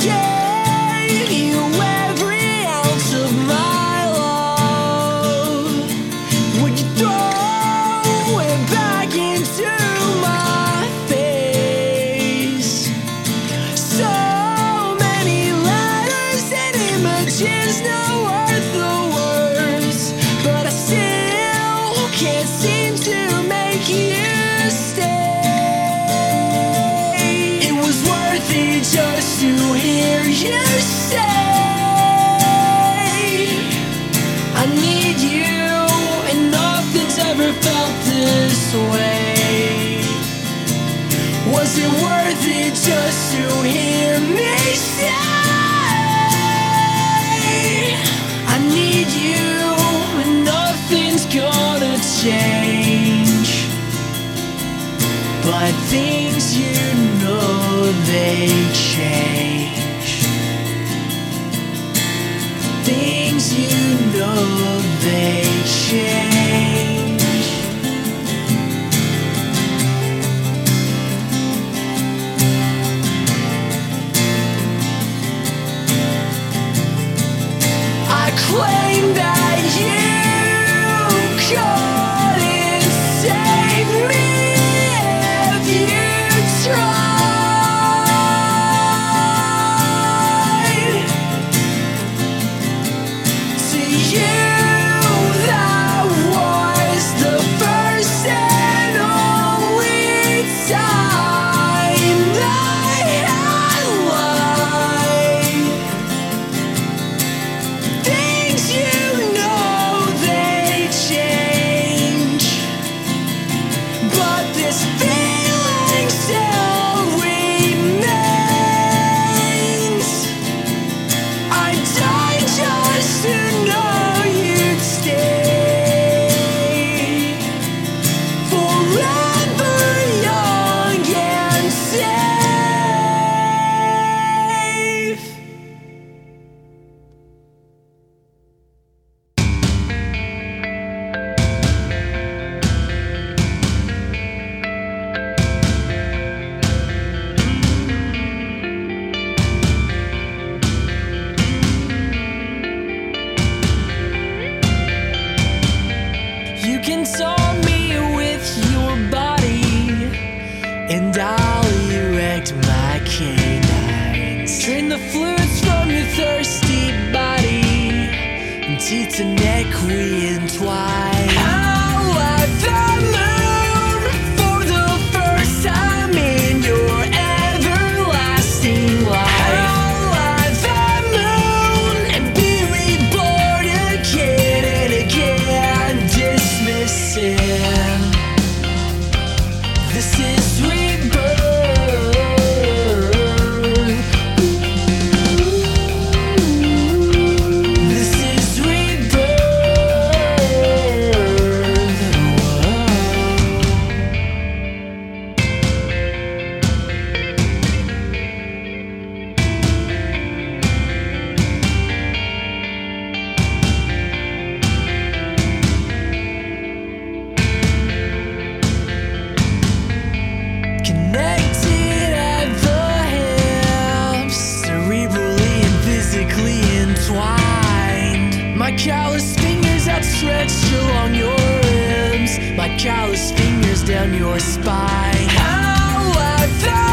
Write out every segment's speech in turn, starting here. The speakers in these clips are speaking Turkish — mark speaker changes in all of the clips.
Speaker 1: yeah. Outstretched along your ribs. My callous fingers down your spine. How like the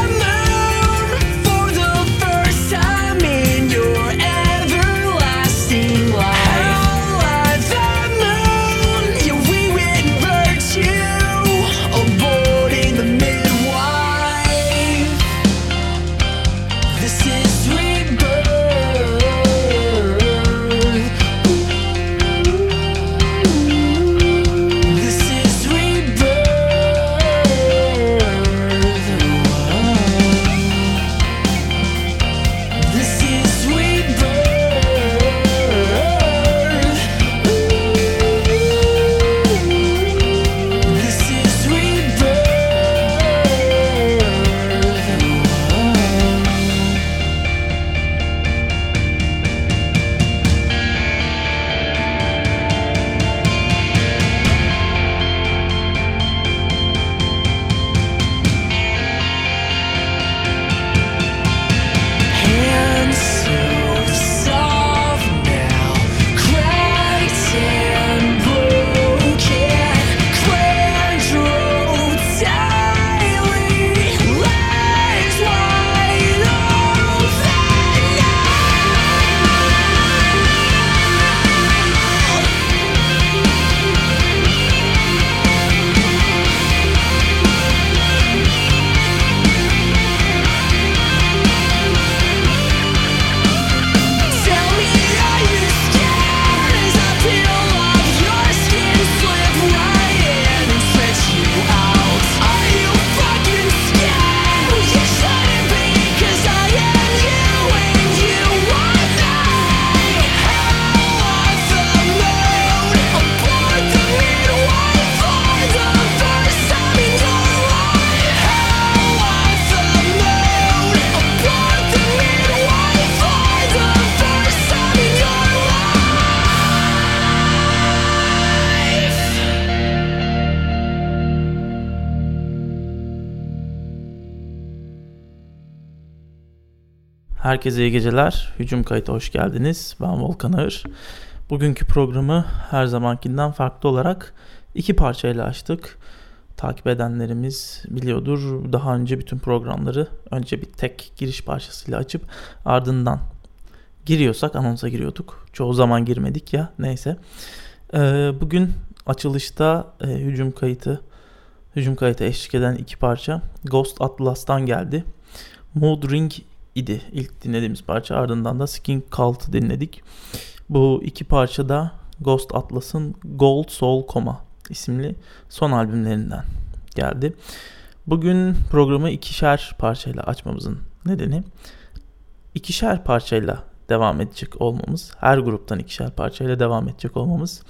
Speaker 2: Herkese iyi geceler. Hücum kayıta hoş geldiniz. Ben Volkan Ağır. Bugünkü programı her zamankinden farklı olarak iki parçayla açtık. Takip edenlerimiz biliyordur. Daha önce bütün programları önce bir tek giriş parçasıyla açıp ardından giriyorsak anonsa giriyorduk. Çoğu zaman girmedik ya neyse. Ee, bugün açılışta e, hücum kayıtı hücum kayıtı eşlik eden iki parça Ghost Atlas'tan geldi. Mood Ring idi ilk dinlediğimiz parça. Ardından da Skin Cult'ı dinledik. Bu iki parça da Ghost Atlas'ın Gold Soul Coma isimli son albümlerinden geldi. Bugün programı ikişer parçayla açmamızın nedeni ikişer parçayla devam edecek olmamız, her gruptan ikişer parçayla devam edecek olmamız.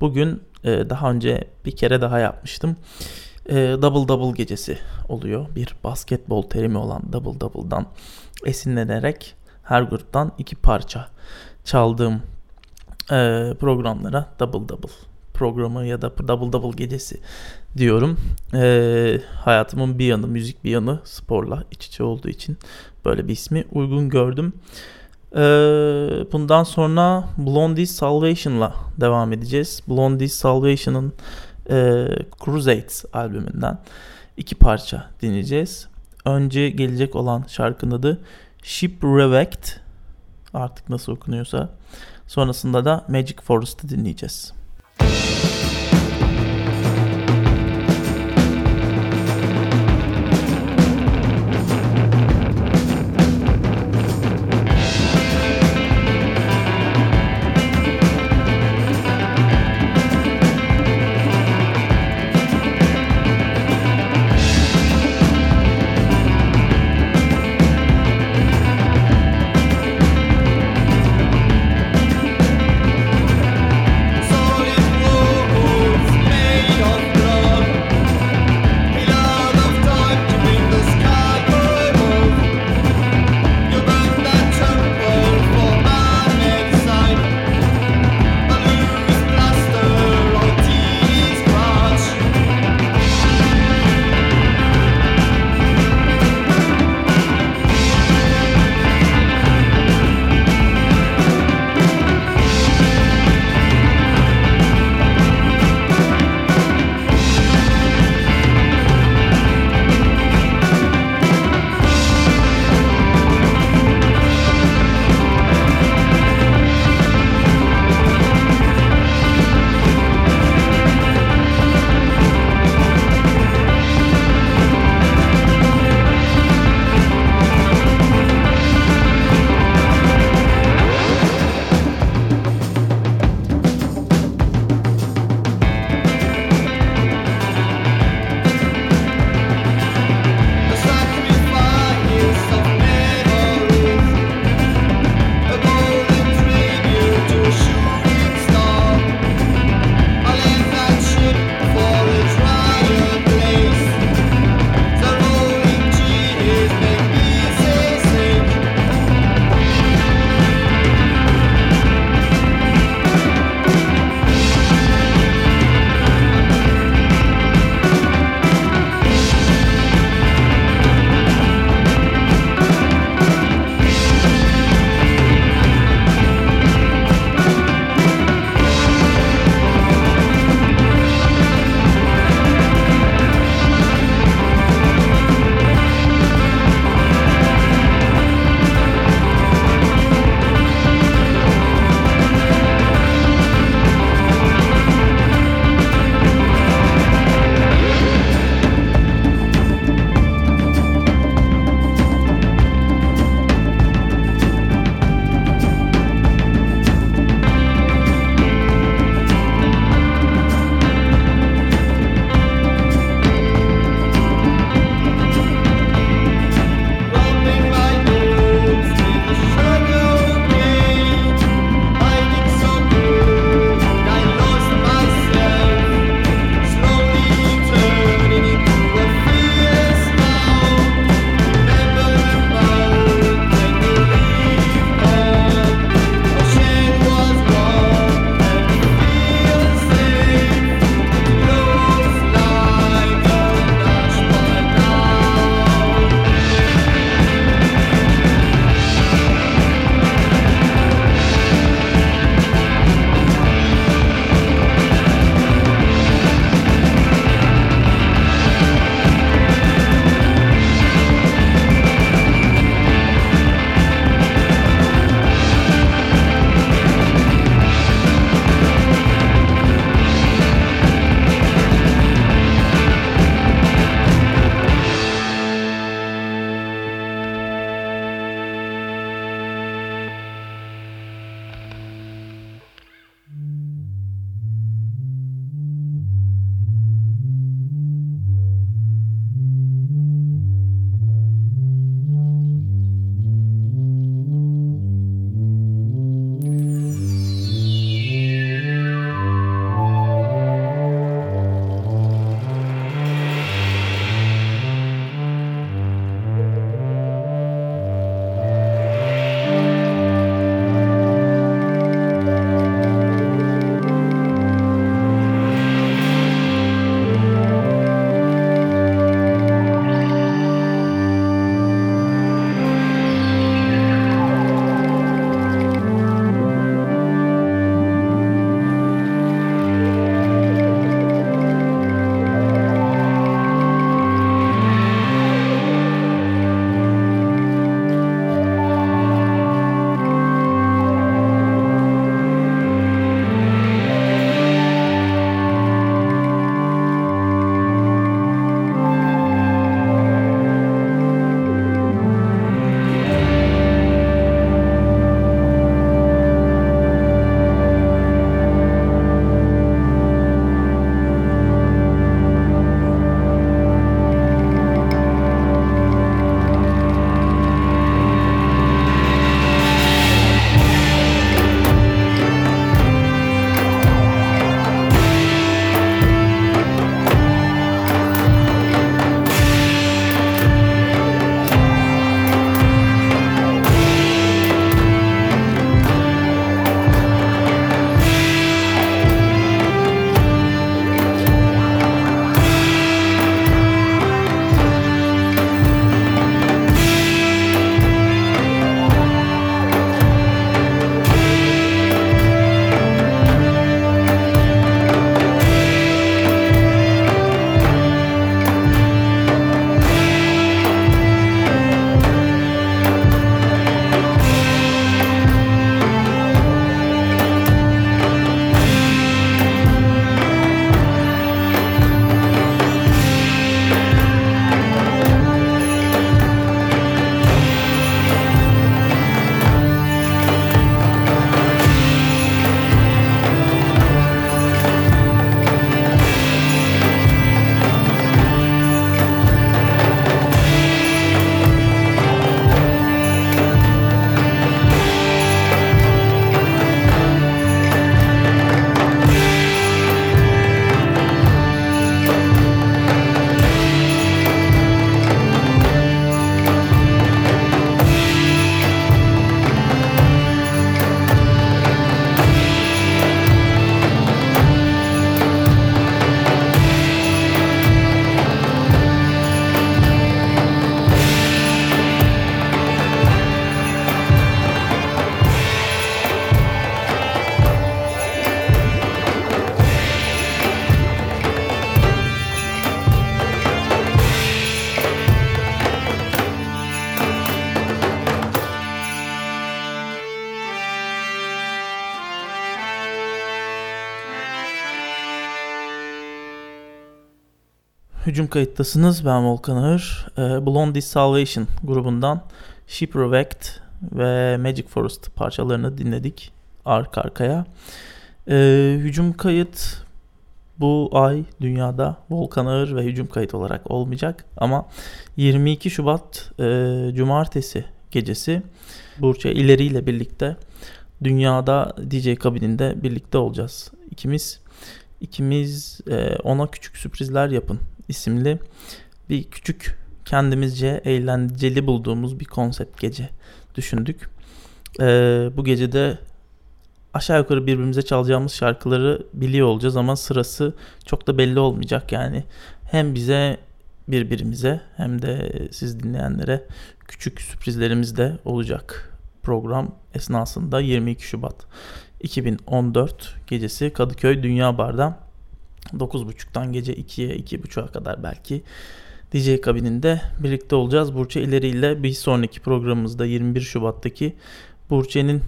Speaker 2: Bugün e, daha önce bir kere daha yapmıştım. E, double double gecesi oluyor. Bir basketbol terimi olan double double'dan esinlenerek her gruptan iki parça çaldığım e, programlara double double programı ya da double double gecesi diyorum. E, hayatımın bir yanı müzik bir yanı sporla iç içe olduğu için böyle bir ismi uygun gördüm. E, bundan sonra Blondie Salvation'la devam edeceğiz. Blondie Salvation'ın e, Crusades albümünden iki parça dinleyeceğiz. Önce gelecek olan şarkının adı Shipwrecked artık nasıl okunuyorsa. Sonrasında da Magic Forest'ı dinleyeceğiz. Hücum kayıttasınız. Ben Volkan Ağır. Ee, Blondie Salvation grubundan Shipwrecked ve Magic Forest parçalarını dinledik arka arkaya. Ee, hücum kayıt bu ay dünyada Volkan Ağır ve hücum kayıt olarak olmayacak ama 22 Şubat e, Cumartesi gecesi Burç'a ileriyle birlikte dünyada DJ kabininde birlikte olacağız. İkimiz ikimiz e, ona küçük sürprizler yapın isimli bir küçük kendimizce eğlenceli bulduğumuz bir konsept gece düşündük. E, bu gecede aşağı yukarı birbirimize çalacağımız şarkıları biliyor olacağız ama sırası çok da belli olmayacak yani. Hem bize birbirimize hem de siz dinleyenlere küçük sürprizlerimiz de olacak program esnasında 22 Şubat 2014 gecesi Kadıköy Dünya Bar'da 9.30'dan gece 2'ye 2.30'a kadar belki DJ kabininde birlikte olacağız. Burçe ileriyle bir sonraki programımızda 21 Şubat'taki Burçe'nin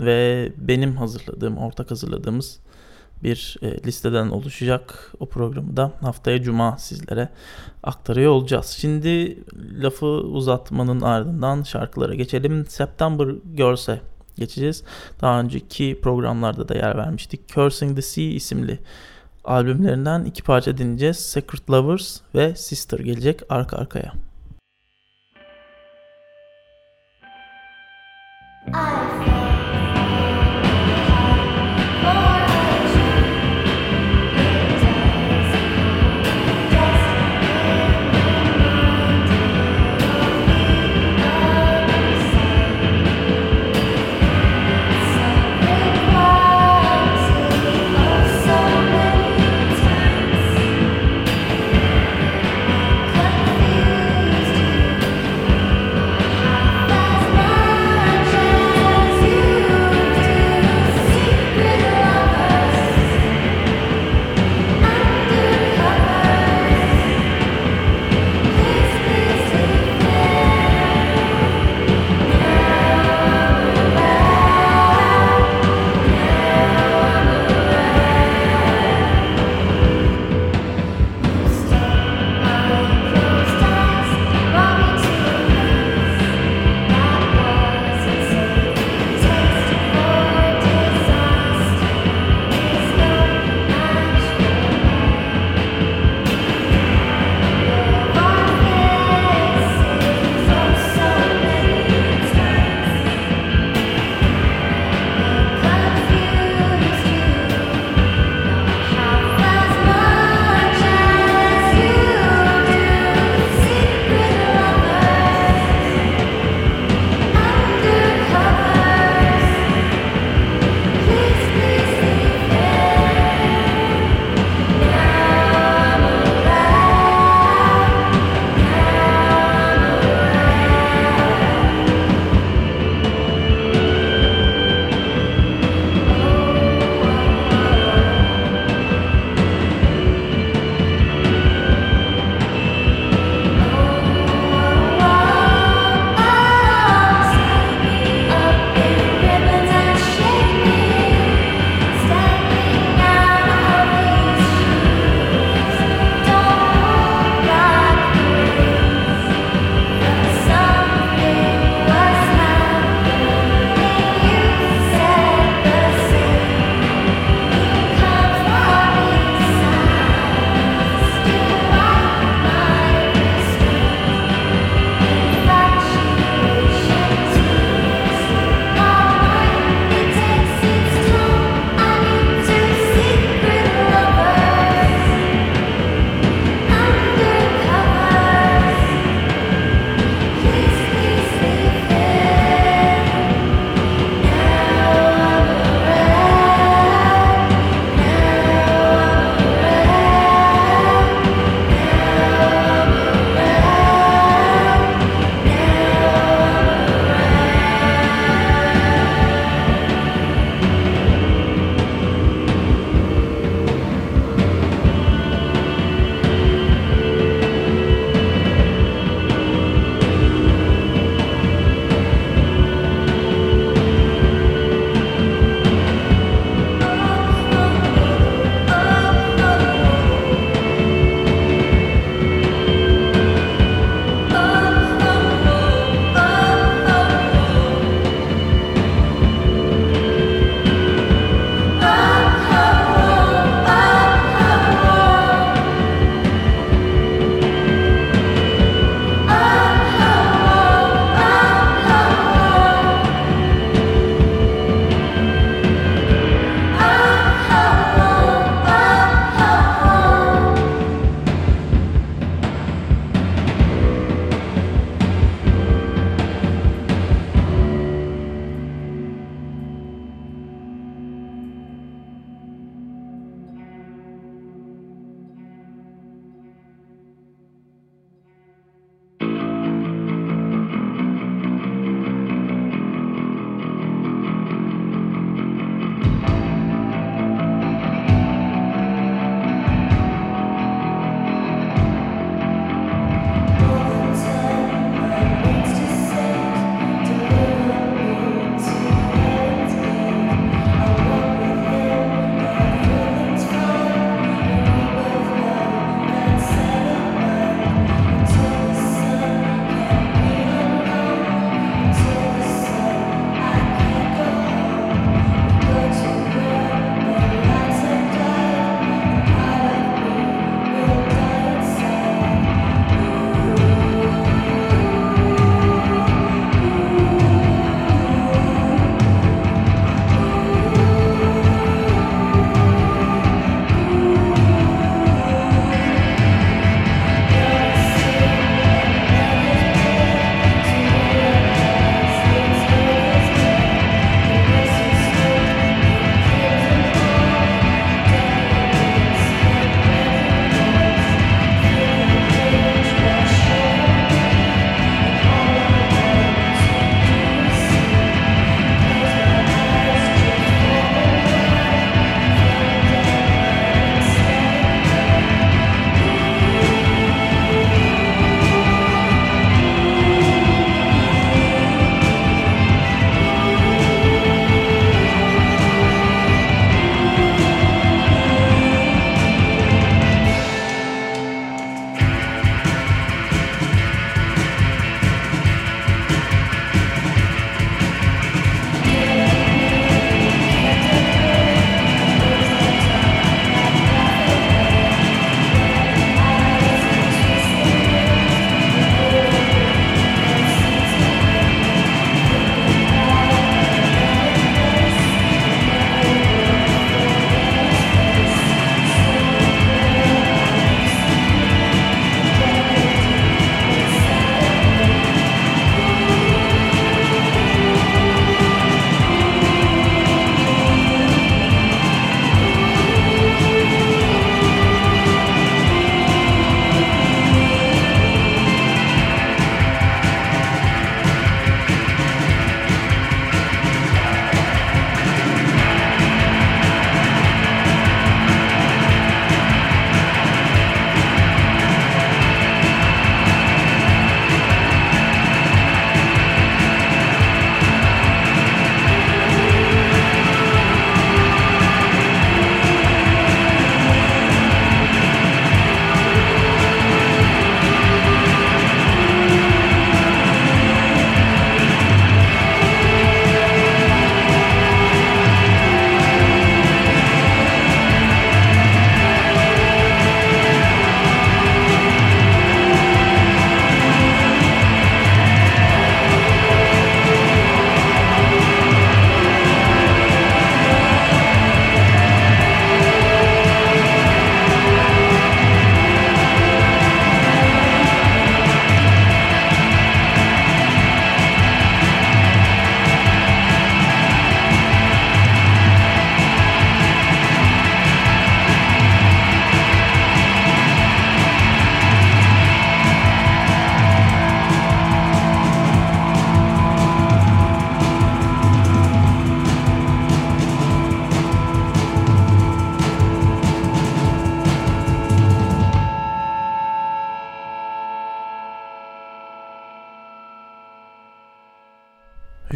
Speaker 2: ve benim hazırladığım, ortak hazırladığımız bir e, listeden oluşacak. O programı da haftaya cuma sizlere aktarıyor olacağız. Şimdi lafı uzatmanın ardından şarkılara geçelim. September Girls'e geçeceğiz. Daha önceki programlarda da yer vermiştik. Cursing the Sea isimli albümlerinden iki parça dinleyeceğiz. Secret Lovers ve Sister gelecek arka arkaya. I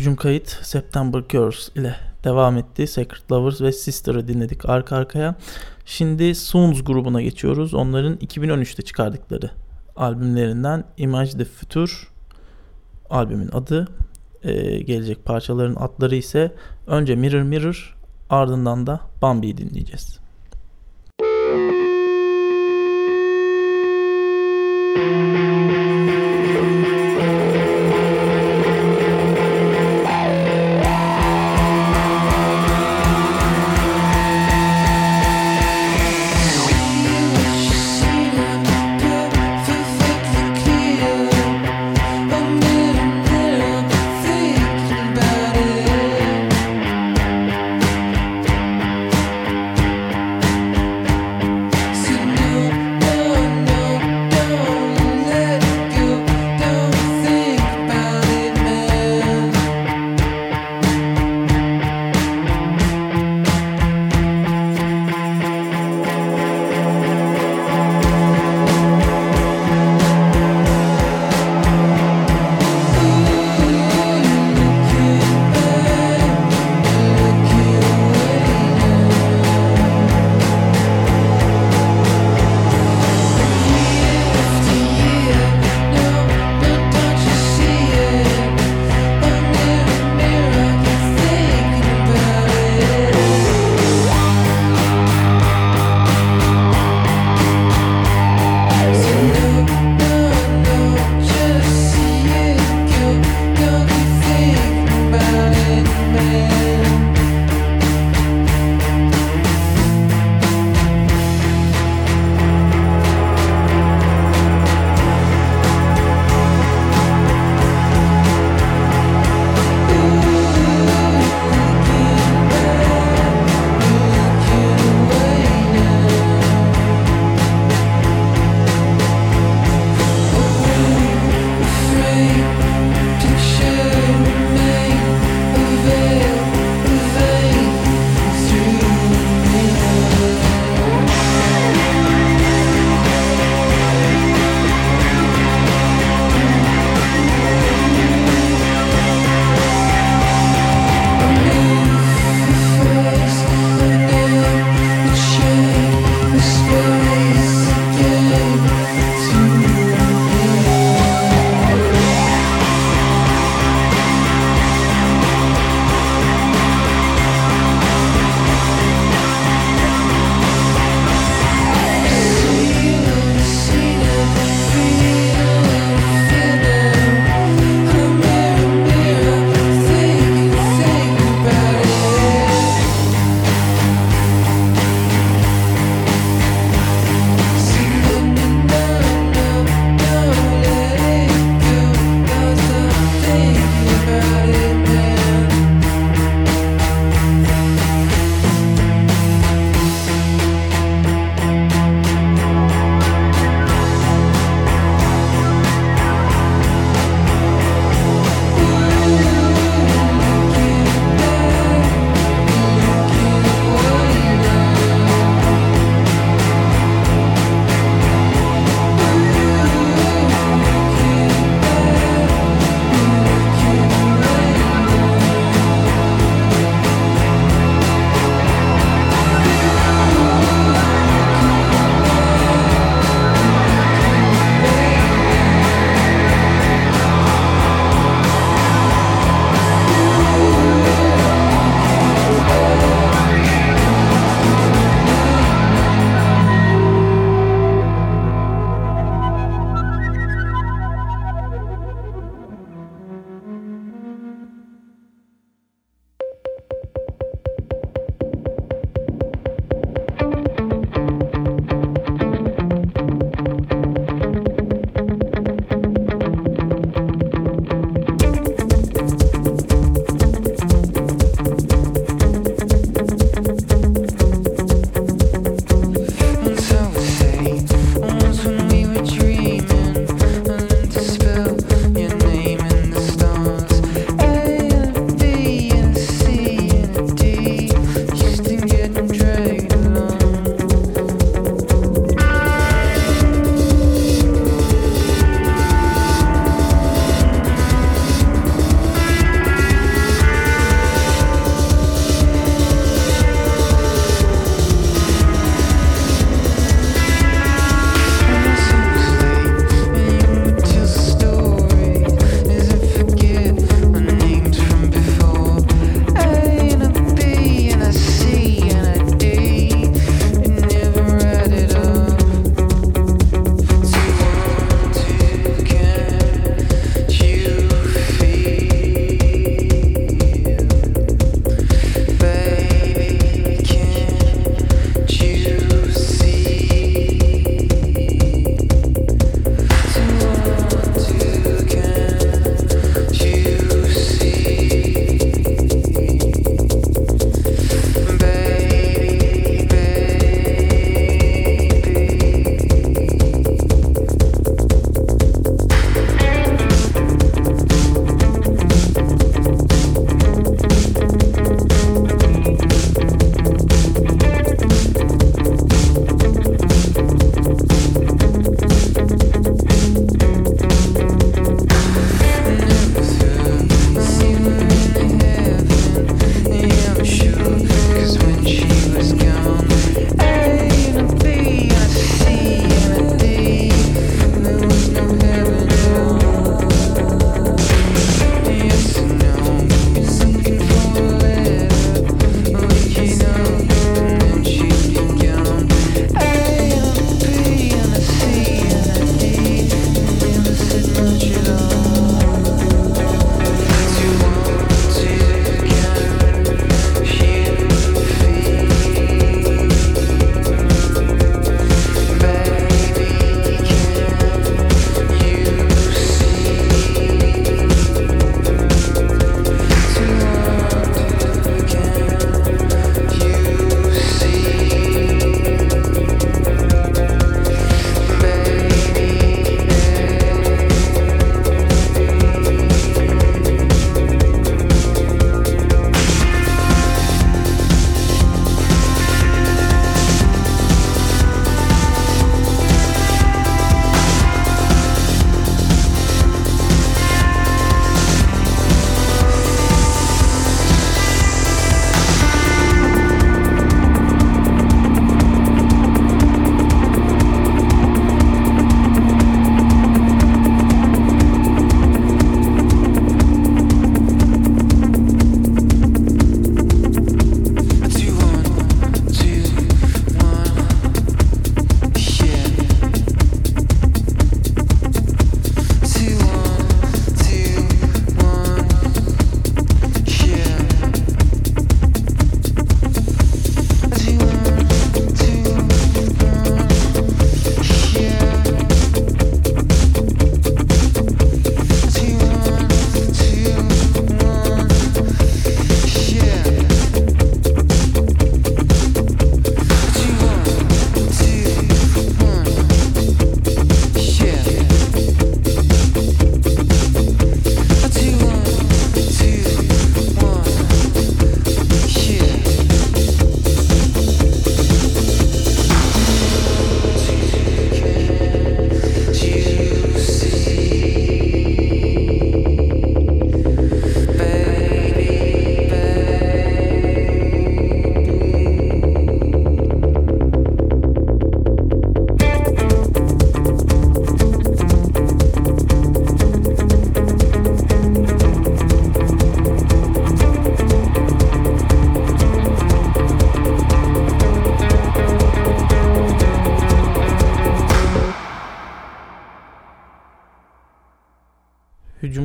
Speaker 2: hücum kayıt September Curse ile devam etti. Secret Lovers ve Sister'ı dinledik arka arkaya. Şimdi Soons grubuna geçiyoruz. Onların 2013'te çıkardıkları albümlerinden Image the Future albümün adı. Ee, gelecek parçaların adları ise önce Mirror Mirror ardından da Bambi'yi dinleyeceğiz.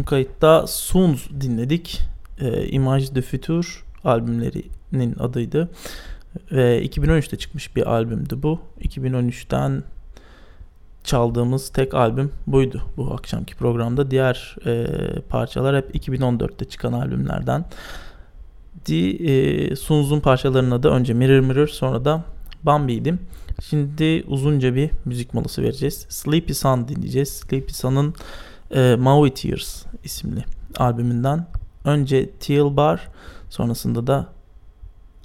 Speaker 2: Kayıtta Soons dinledik. E, Image de Futur albümlerinin adıydı. Ve 2013'te çıkmış bir albümdü bu. 2013'ten çaldığımız tek albüm buydu bu akşamki programda. Diğer e, parçalar hep 2014'te çıkan albümlerden. Di e, Sunz'un parçalarının adı önce Mirror Mirror sonra da Bambi'ydi. Şimdi uzunca bir müzik molası vereceğiz. Sleepy Sun dinleyeceğiz. Sleepy Sun'ın e, Maui Tears isimli albümünden. Önce Teal Bar sonrasında da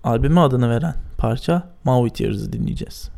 Speaker 2: albüme adını veren parça Maui Tears'ı dinleyeceğiz.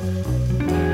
Speaker 2: Música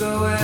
Speaker 2: go away.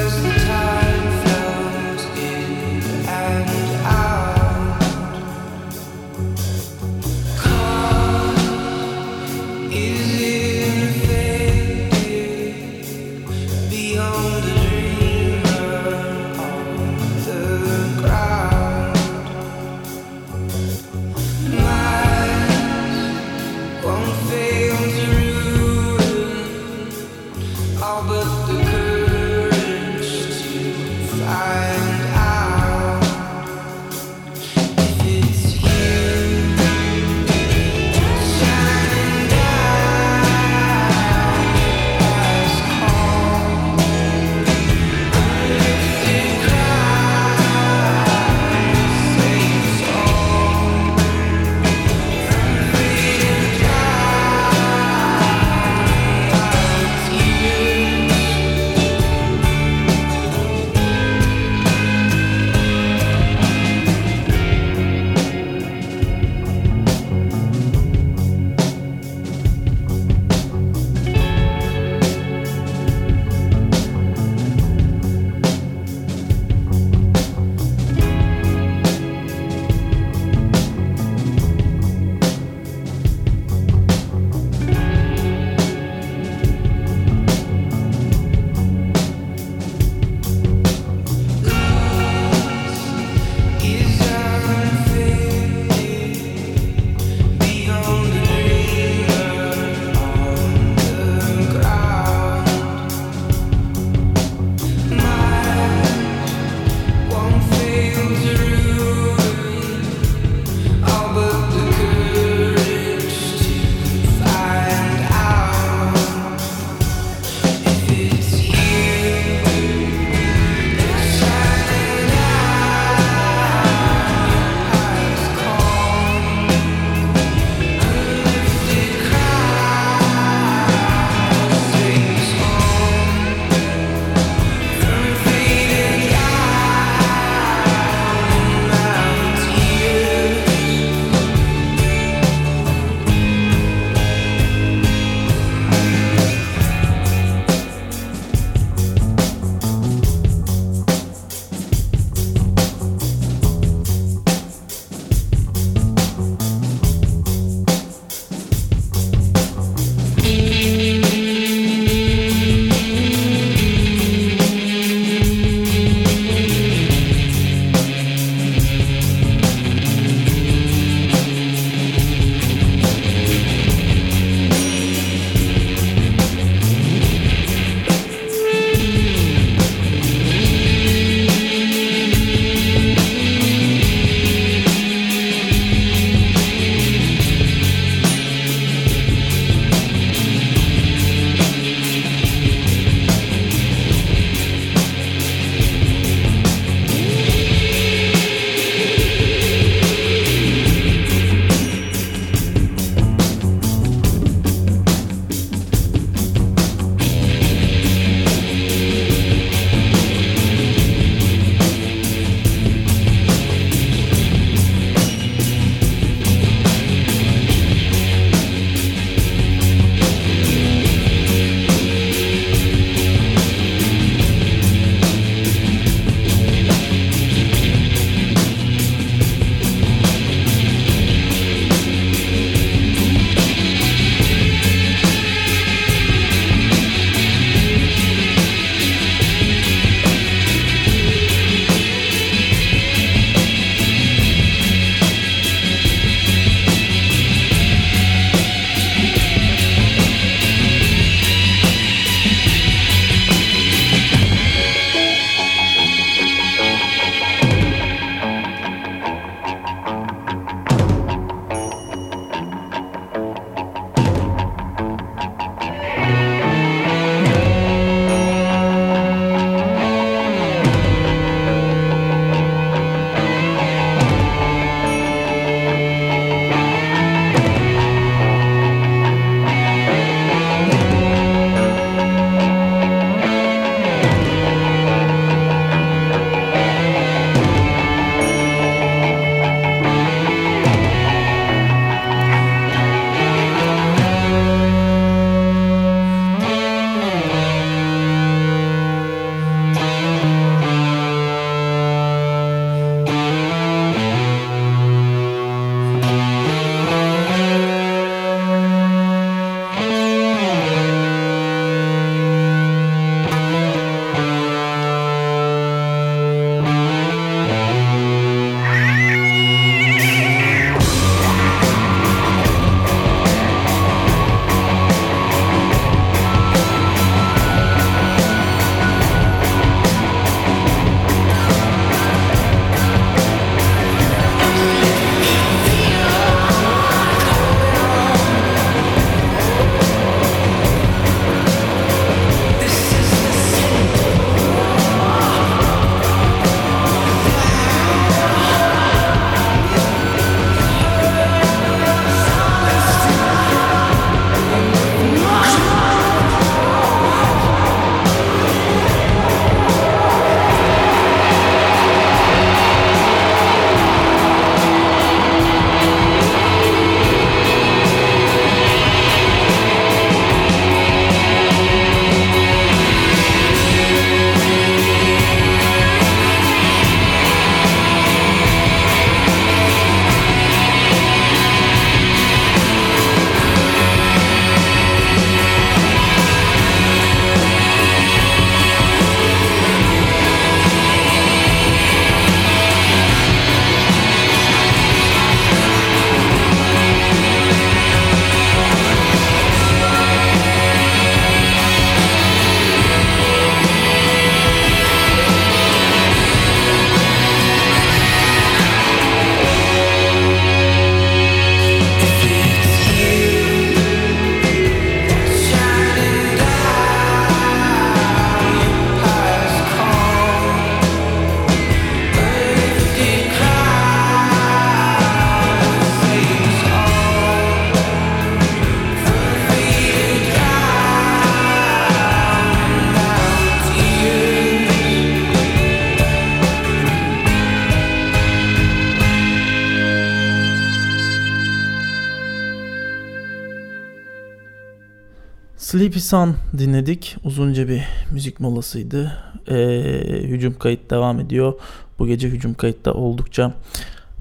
Speaker 2: Sleepy Sun dinledik. Uzunca bir müzik molasıydı. Ee, hücum kayıt devam ediyor. Bu gece hücum kayıtta oldukça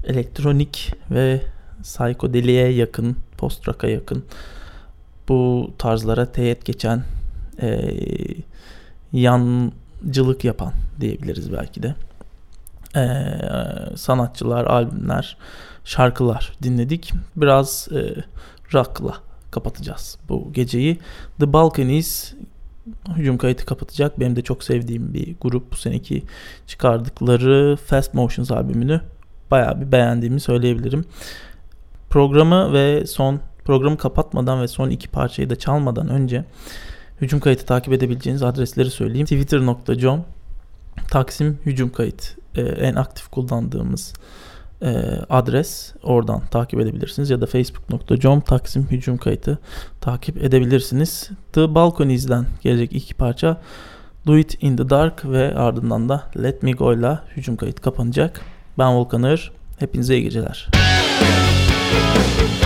Speaker 2: elektronik ve psikodeliğe yakın, post rock'a yakın bu tarzlara teğet geçen e, yancılık yapan diyebiliriz belki de. E, sanatçılar, albümler, şarkılar dinledik. Biraz e, rock'la kapatacağız bu geceyi. The Balkanies hücum kayıtı kapatacak. Benim de çok sevdiğim bir grup bu seneki çıkardıkları Fast Motions albümünü bayağı bir beğendiğimi söyleyebilirim. Programı ve son programı kapatmadan ve son iki parçayı da çalmadan önce hücum kayıtı takip edebileceğiniz adresleri söyleyeyim. Twitter.com Taksim hücum kayıt ee, en aktif kullandığımız e, adres oradan takip edebilirsiniz ya da facebook.com taksim hücum kayıtı takip edebilirsiniz. The Balconies'den gelecek iki parça Do It In The Dark ve ardından da Let Me Go ile hücum kayıt kapanacak. Ben Volkan Ağır. Hepinize iyi geceler.
Speaker 3: Wide,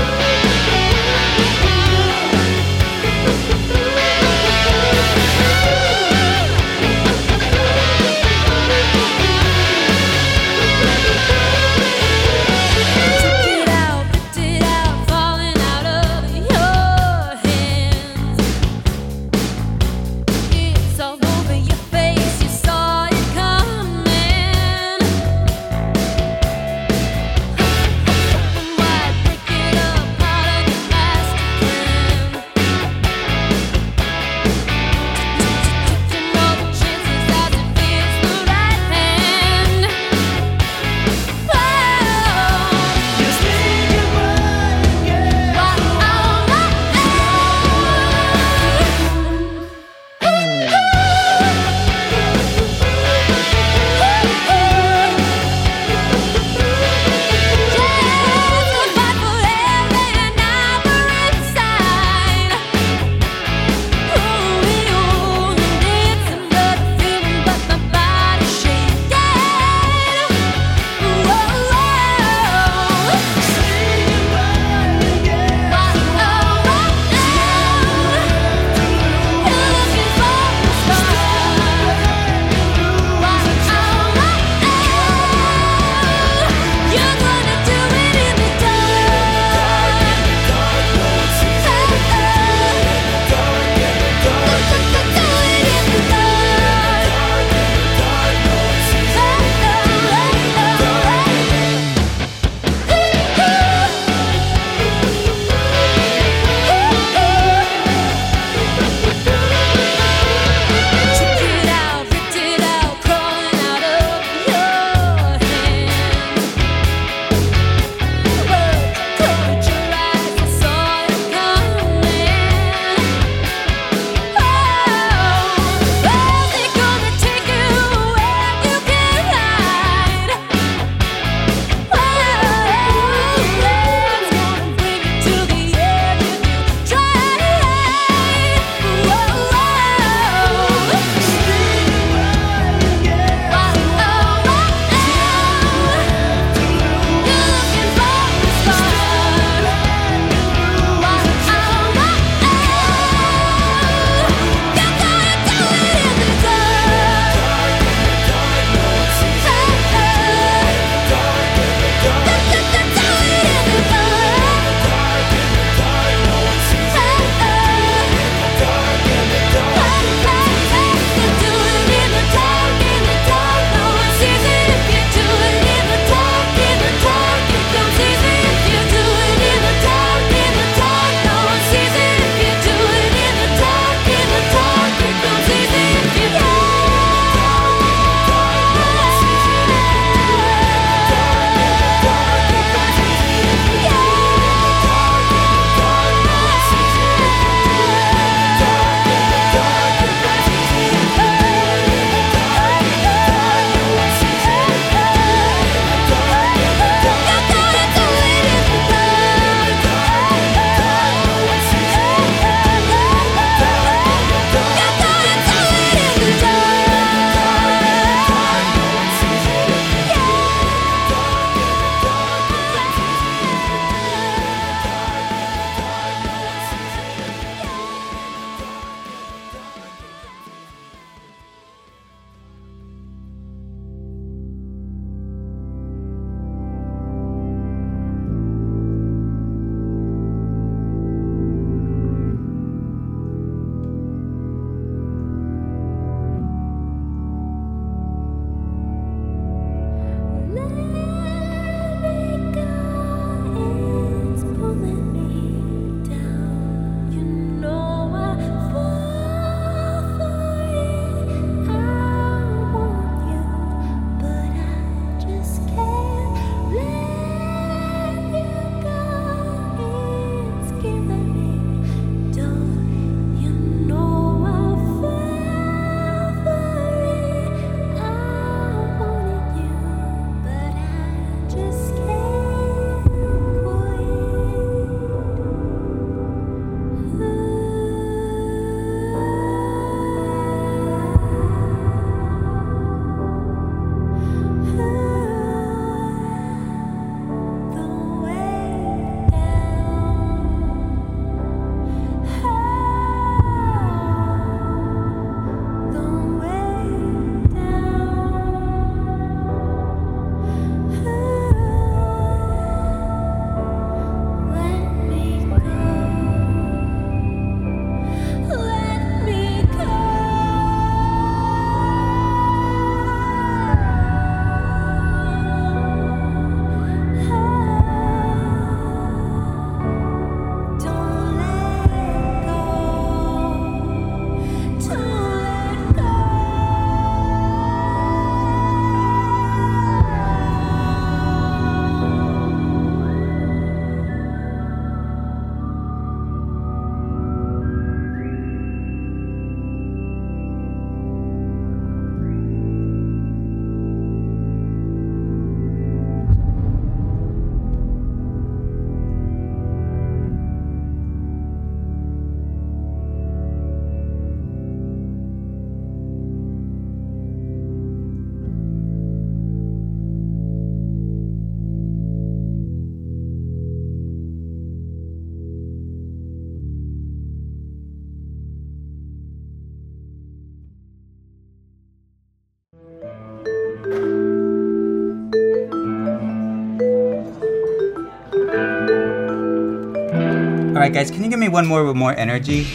Speaker 4: Alright, guys, can you give me one more with more energy?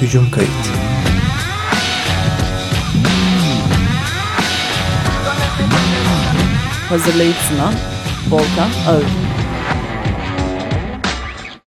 Speaker 5: Hücum kayıt.
Speaker 6: Hazırlayıp sunan Volkan Ağır.